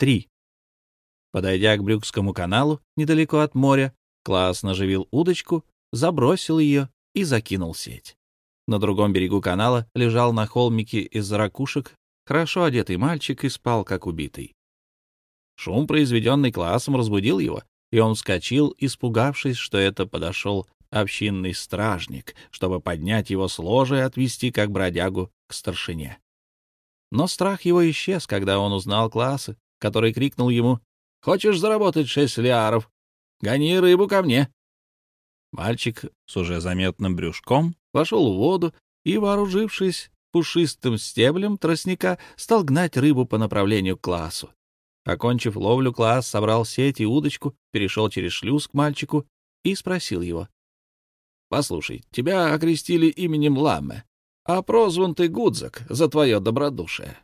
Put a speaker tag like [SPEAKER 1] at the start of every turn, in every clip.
[SPEAKER 1] 3. Подойдя к Брюкскому каналу, недалеко от моря, Класс наживил удочку, забросил ее и закинул сеть. На другом берегу канала лежал на холмике из ракушек хорошо одетый мальчик и спал, как убитый. Шум, произведенный классом, разбудил его, и он вскочил, испугавшись, что это подошел общинный стражник, чтобы поднять его с ложа и отвести как бродягу к старшине. Но страх его исчез, когда он узнал классы, который крикнул ему «Хочешь заработать шесть лиаров? Гони рыбу ко мне!» Мальчик с уже заметным брюшком вошел в воду и, вооружившись пушистым стеблем тростника, стал гнать рыбу по направлению к классу. Окончив ловлю, класс собрал сеть и удочку, перешел через шлюз к мальчику и спросил его. — Послушай, тебя окрестили именем Ламме, а прозван ты Гудзак за твое добродушие.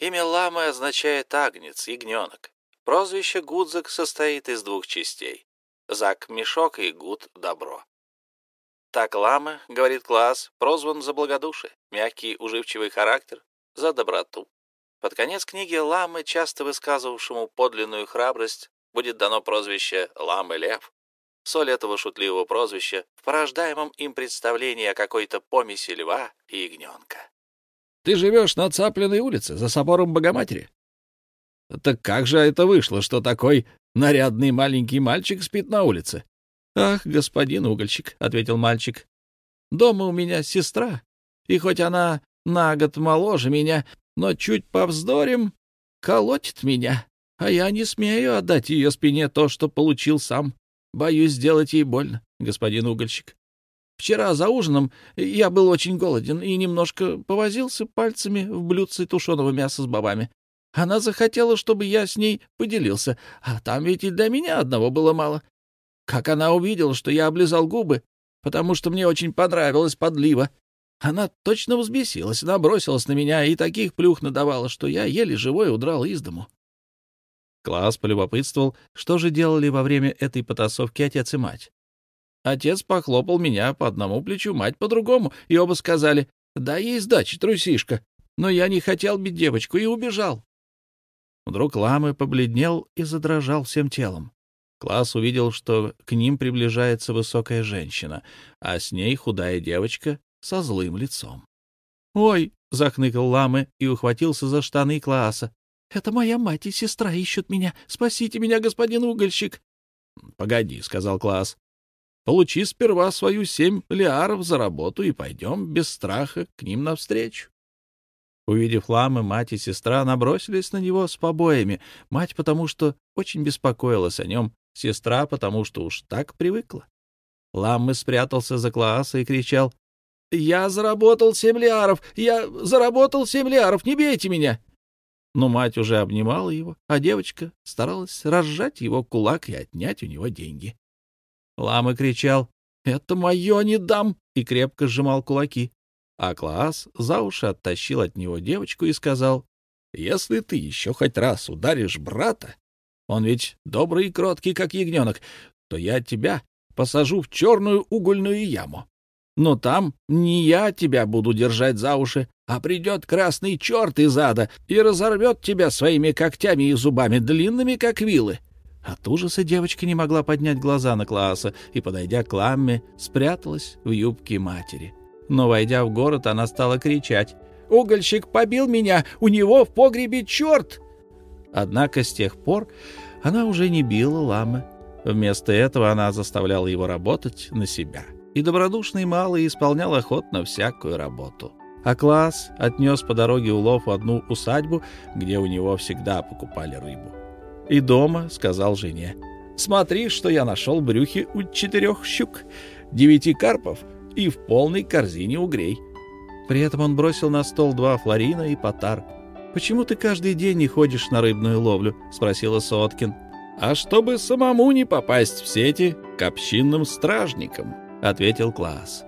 [SPEAKER 1] Имя Ламы означает «агнец», «ягненок». Прозвище Гудзак состоит из двух частей — Зак — мешок и Гуд — добро. Так Ламы, говорит класс, прозван за благодушие, мягкий, уживчивый характер, за доброту. Под конец книги Ламы, часто высказывавшему подлинную храбрость, будет дано прозвище Ламы-Лев. Соль этого шутливого прозвища в порождаемом им представлении о какой-то помеси льва и ягненка. «Ты живешь на Цапленной улице, за собором Богоматери?» «Так как же это вышло, что такой нарядный маленький мальчик спит на улице?» «Ах, господин угольщик», — ответил мальчик, — «дома у меня сестра, и хоть она на год моложе меня, но чуть повздорим, колотит меня, а я не смею отдать ее спине то, что получил сам. Боюсь сделать ей больно, господин угольщик. Вчера за ужином я был очень голоден и немножко повозился пальцами в блюдце тушеного мяса с бобами. Она захотела, чтобы я с ней поделился, а там ведь и для меня одного было мало. Как она увидела, что я облизал губы, потому что мне очень понравилась подлива, она точно взбесилась, набросилась на меня и таких плюх надавала, что я еле живой удрал из дому. Класс полюбопытствовал, что же делали во время этой потасовки отец и мать. Отец похлопал меня по одному плечу, мать по другому, и оба сказали, «Дай ей сдачи, трусишка». Но я не хотел бить девочку и убежал. Вдруг Ламы побледнел и задрожал всем телом. Класс увидел, что к ним приближается высокая женщина, а с ней худая девочка со злым лицом. «Ой!» — захныкал Ламы и ухватился за штаны Класса. «Это моя мать и сестра ищут меня. Спасите меня, господин угольщик!» «Погоди», — сказал Класс. «Получи сперва свою семь лиаров за работу и пойдем без страха к ним навстречу». Увидев ламы, мать и сестра набросились на него с побоями. Мать потому, что очень беспокоилась о нем, сестра потому, что уж так привыкла. Ламмы спрятался за Клааса и кричал «Я заработал семь лиаров! Я заработал семь лиаров! Не бейте меня!» Но мать уже обнимала его, а девочка старалась разжать его кулак и отнять у него деньги. Лама кричал «Это мое не дам!» и крепко сжимал кулаки. А Клаас за уши оттащил от него девочку и сказал «Если ты еще хоть раз ударишь брата, он ведь добрый и кроткий, как ягненок, то я тебя посажу в черную угольную яму. Но там не я тебя буду держать за уши, а придет красный черт из ада и разорвет тебя своими когтями и зубами, длинными, как вилы. От ужаса девочка не могла поднять глаза на Клааса и, подойдя к Ламме, спряталась в юбке матери. Но, войдя в город, она стала кричать «Угольщик побил меня! У него в погребе черт!» Однако с тех пор она уже не била Ламы. Вместо этого она заставляла его работать на себя — и добродушный малый исполнял охотно всякую работу. А класс отнес по дороге улов в одну усадьбу, где у него всегда покупали рыбу. И дома сказал жене, «Смотри, что я нашел брюхи у четырех щук, девяти карпов и в полной корзине угрей». При этом он бросил на стол два флорина и потар. «Почему ты каждый день не ходишь на рыбную ловлю?» — спросила Соткин. «А чтобы самому не попасть в сети к общинным стражникам», — ответил Класс.